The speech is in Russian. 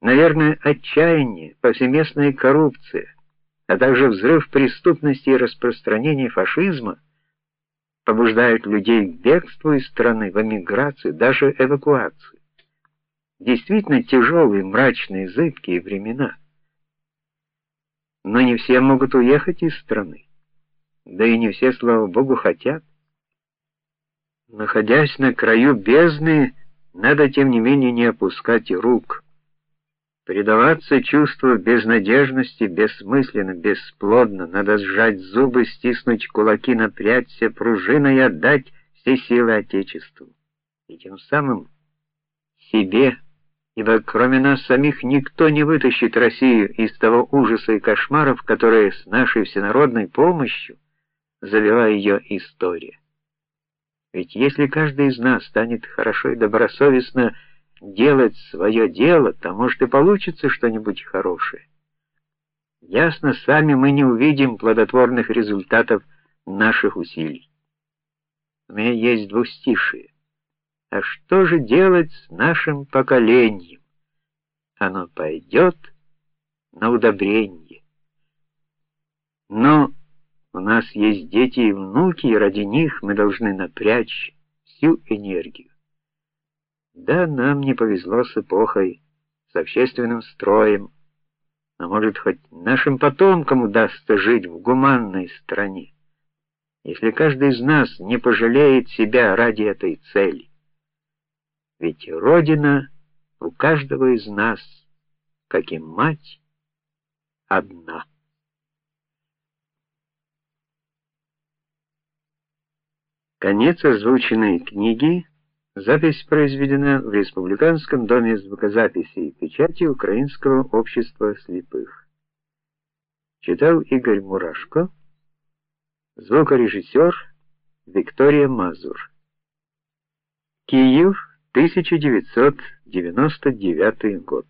Наверное, отчаяние, повсеместная коррупция, а также взрыв преступности и распространение фашизма побуждают людей к бегству из страны, в эмиграцию, даже эвакуацию. Действительно тяжелые, мрачные, зыбкие времена. Но не все могут уехать из страны. Да и не все, слава богу, хотят. Находясь на краю бездны, надо тем не менее не опускать рук. Предаваться чувству безнадежности бессмысленно, бесплодно. Надо сжать зубы, стиснуть кулаки, напрячься пружиной и отдать все силы отечеству. И тем самым себе, ибо кроме нас самих никто не вытащит Россию из того ужаса и кошмаров, которые с нашей всенародной помощью завела ее история. Ведь если каждый из нас станет хорошо и добросовестно делать свое дело, то может и получится что-нибудь хорошее. Ясно, сами мы не увидим плодотворных результатов наших усилий. У меня есть двустишие. А что же делать с нашим поколением? Оно пойдет на удобрение. Но у нас есть дети и внуки, и ради них мы должны напрячь всю энергию. Да, нам не повезло с эпохой, с общественным строем, но может хоть нашим потомкам удастся жить в гуманной стране, если каждый из нас не пожалеет себя ради этой цели. Ведь родина у каждого из нас, как и мать, одна. Конец озвученной книги Запись произведена в Республиканском доме звукозаписи и печати Украинского общества слепых. Читал Игорь Мурашко, звукорежиссер Виктория Мазур. Киев, 1999 год.